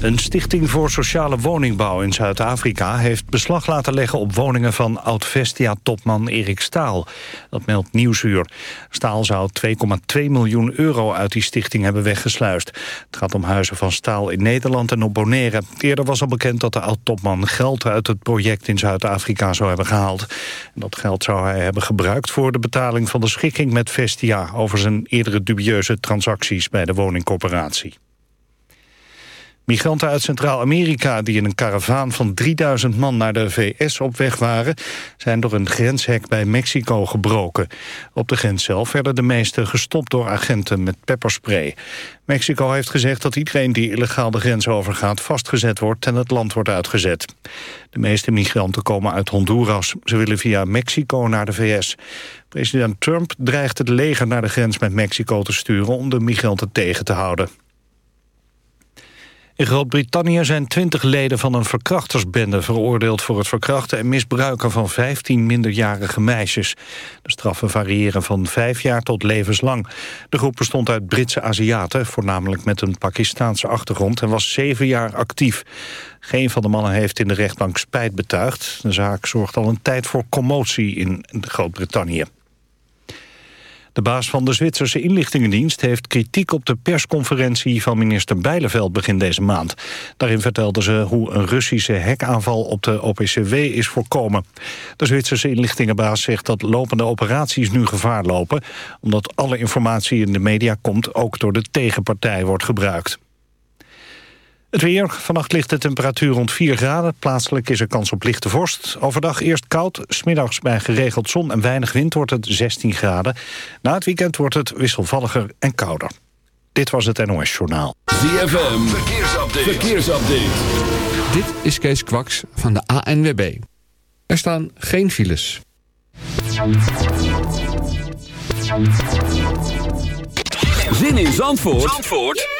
Een stichting voor sociale woningbouw in Zuid-Afrika... heeft beslag laten leggen op woningen van oud-Vestia-topman Erik Staal. Dat meldt Nieuwsuur. Staal zou 2,2 miljoen euro uit die stichting hebben weggesluist. Het gaat om huizen van Staal in Nederland en op Bonaire. Eerder was al bekend dat de oud-topman geld uit het project in Zuid-Afrika zou hebben gehaald. Dat geld zou hij hebben gebruikt voor de betaling van de schikking met Vestia... over zijn eerdere dubieuze transacties bij de woningcorporatie. Migranten uit Centraal-Amerika die in een karavaan van 3000 man naar de VS op weg waren... zijn door een grenshek bij Mexico gebroken. Op de grens zelf werden de meeste gestopt door agenten met pepperspray. Mexico heeft gezegd dat iedereen die illegaal de grens overgaat... vastgezet wordt en het land wordt uitgezet. De meeste migranten komen uit Honduras. Ze willen via Mexico naar de VS. President Trump dreigt het leger naar de grens met Mexico te sturen... om de migranten tegen te houden. In Groot-Brittannië zijn twintig leden van een verkrachtersbende veroordeeld voor het verkrachten en misbruiken van 15 minderjarige meisjes. De straffen variëren van vijf jaar tot levenslang. De groep bestond uit Britse Aziaten, voornamelijk met een Pakistaanse achtergrond, en was zeven jaar actief. Geen van de mannen heeft in de rechtbank spijt betuigd. De zaak zorgt al een tijd voor commotie in Groot-Brittannië. De baas van de Zwitserse inlichtingendienst heeft kritiek op de persconferentie van minister Bijleveld begin deze maand. Daarin vertelde ze hoe een Russische hekaanval op de OPCW is voorkomen. De Zwitserse inlichtingenbaas zegt dat lopende operaties nu gevaar lopen, omdat alle informatie in de media komt ook door de tegenpartij wordt gebruikt. Het weer. Vannacht ligt de temperatuur rond 4 graden. Plaatselijk is er kans op lichte vorst. Overdag eerst koud. Smiddags bij geregeld zon en weinig wind wordt het 16 graden. Na het weekend wordt het wisselvalliger en kouder. Dit was het NOS Journaal. ZFM. Verkeersupdate. Verkeersupdate. Dit is Kees Kwaks van de ANWB. Er staan geen files. Zin in Zandvoort? Zandvoort?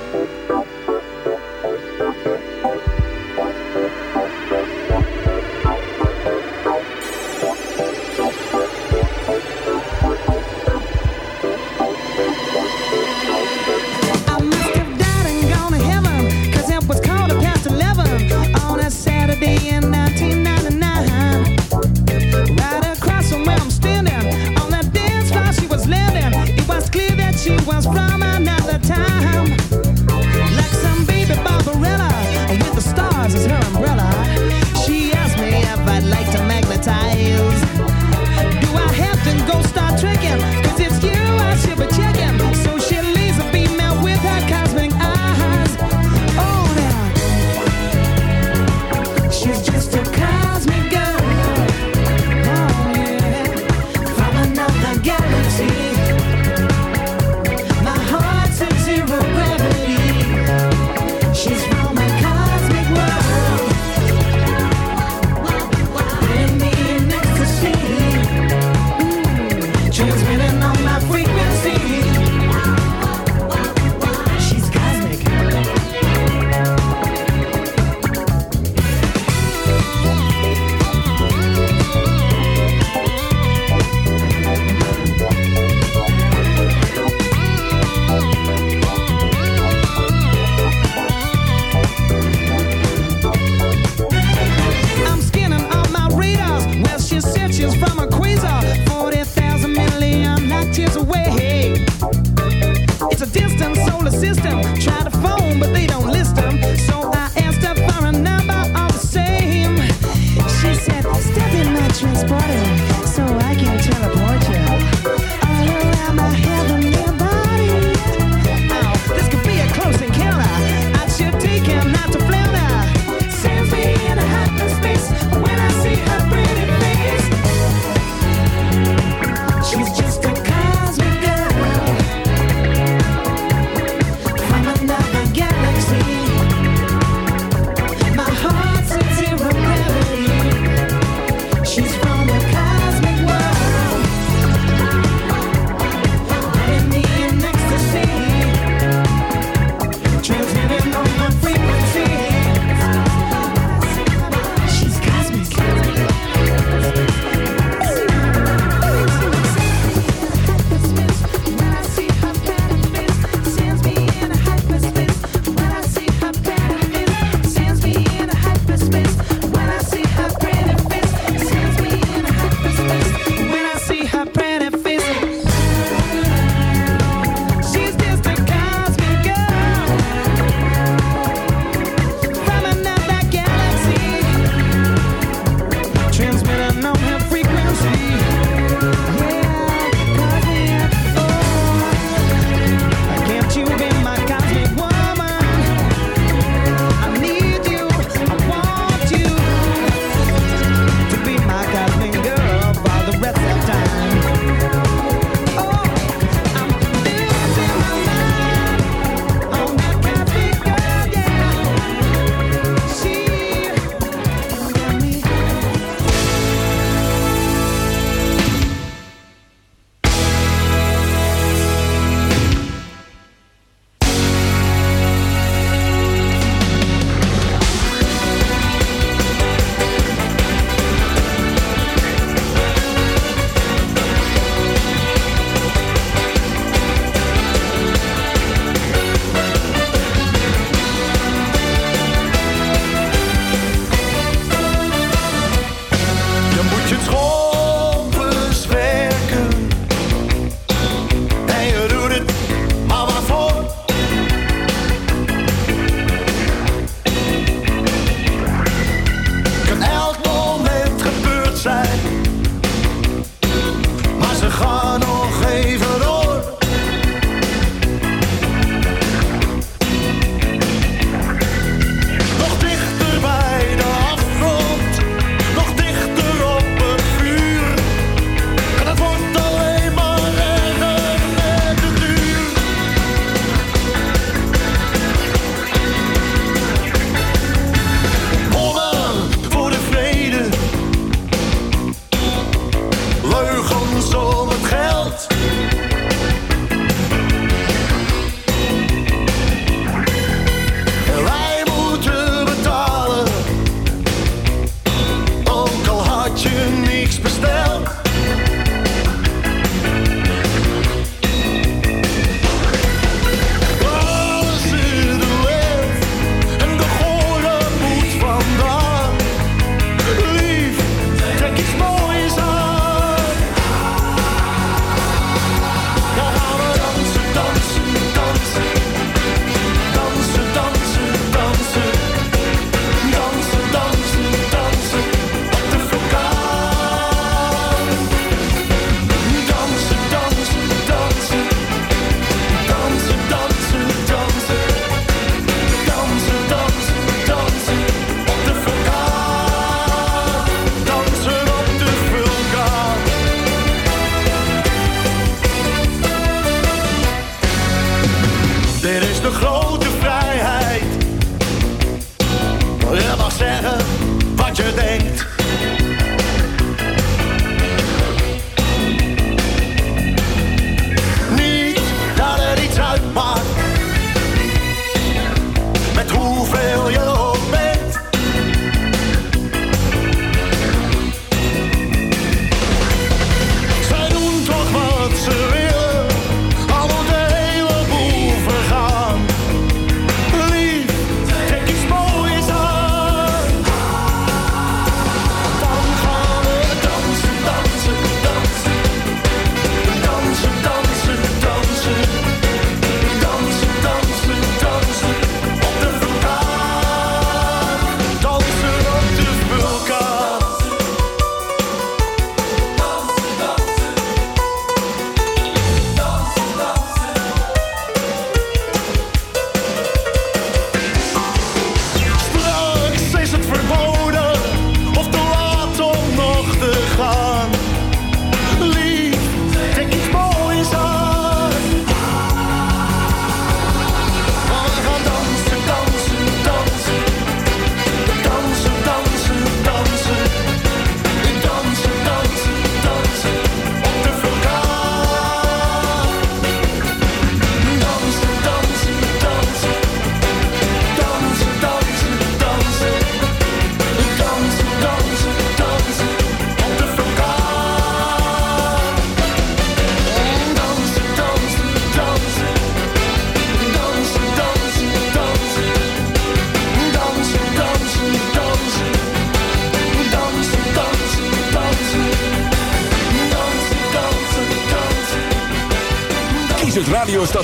From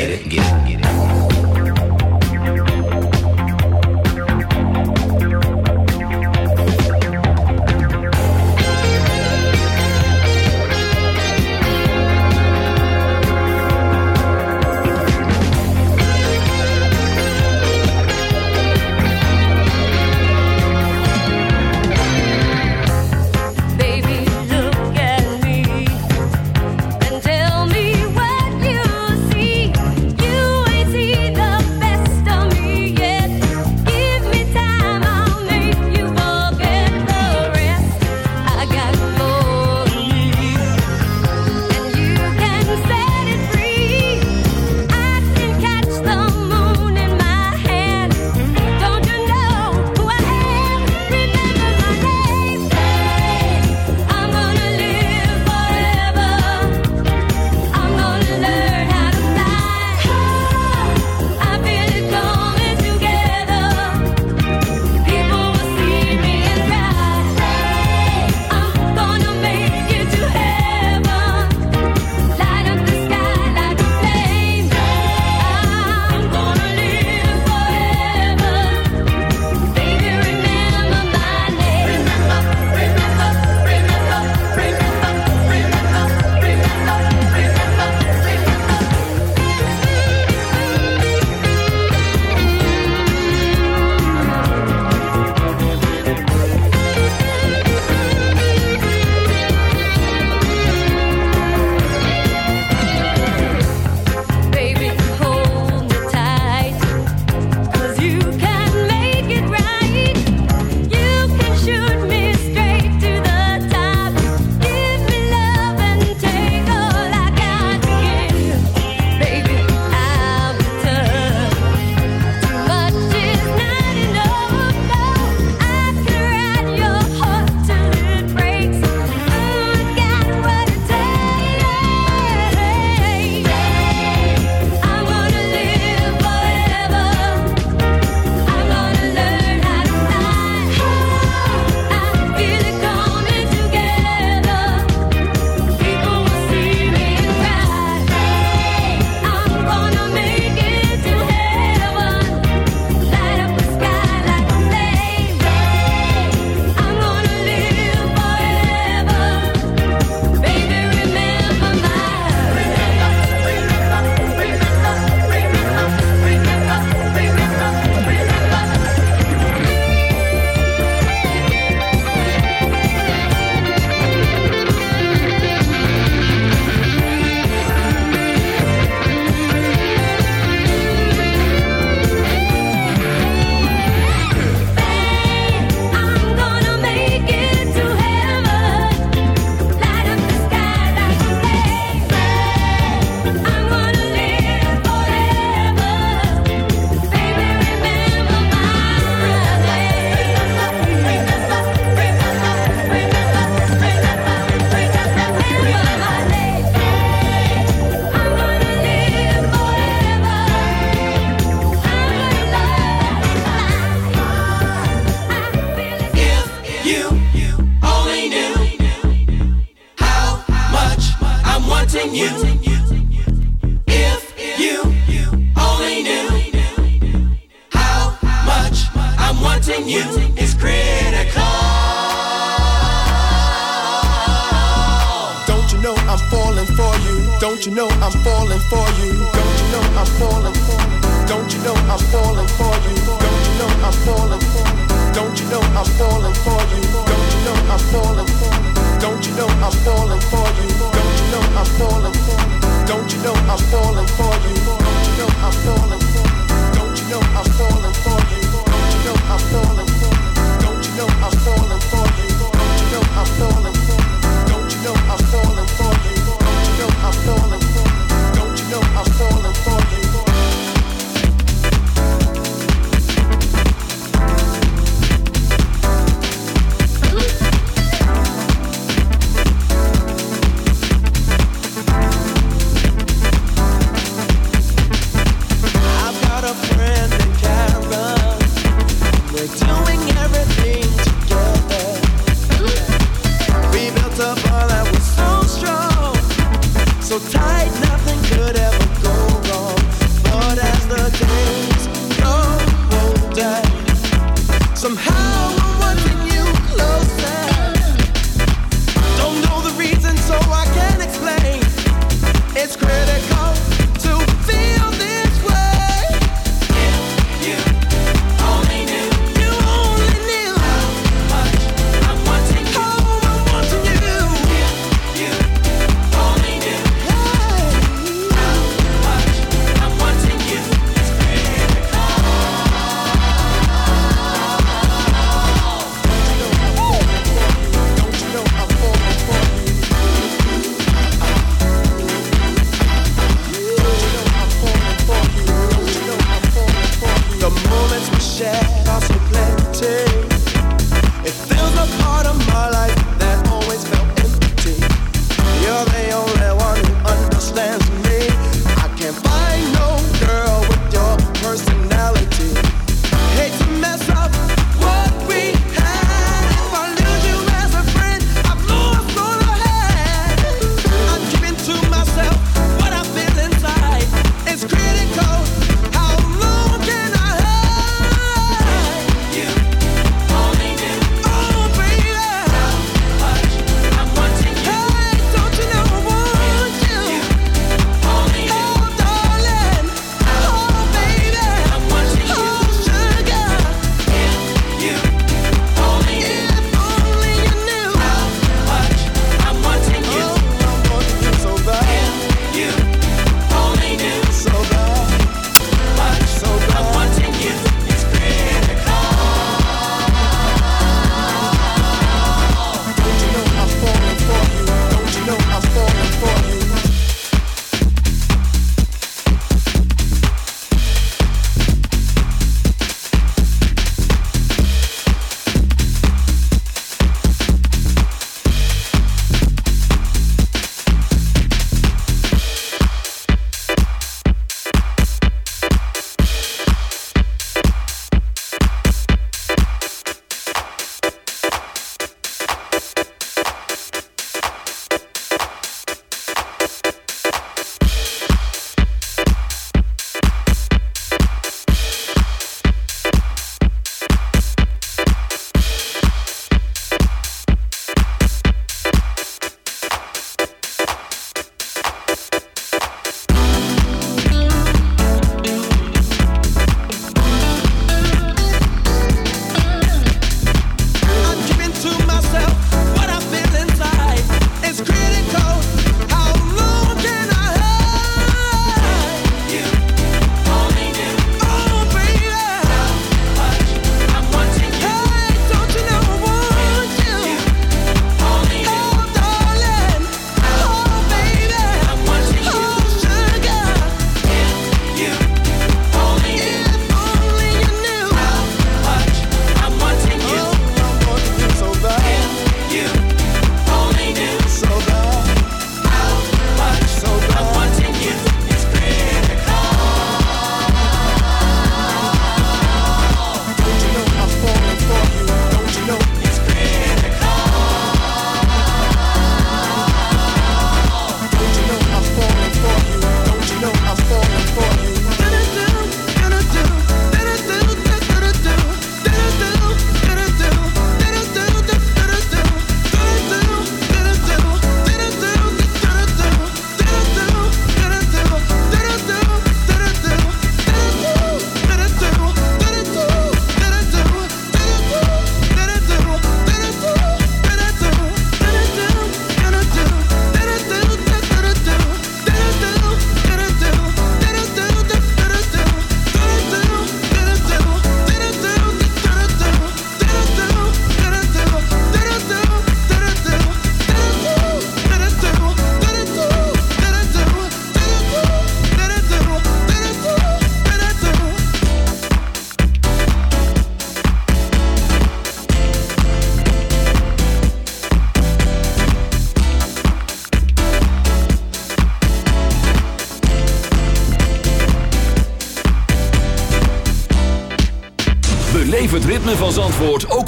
get it, get it.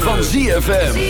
Van ZFM.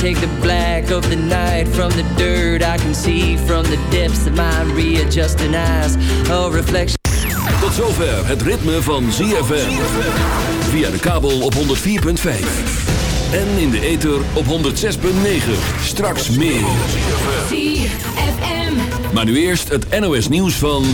take the black of the night from the dirt. I can see from the depths of my readjusting eyes a reflection. Tot zover het ritme van ZFM. Via de kabel op 104.5. En in de ether op 106.9. Straks meer. ZFM. Maar nu eerst het NOS nieuws van...